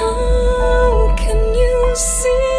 How can you see?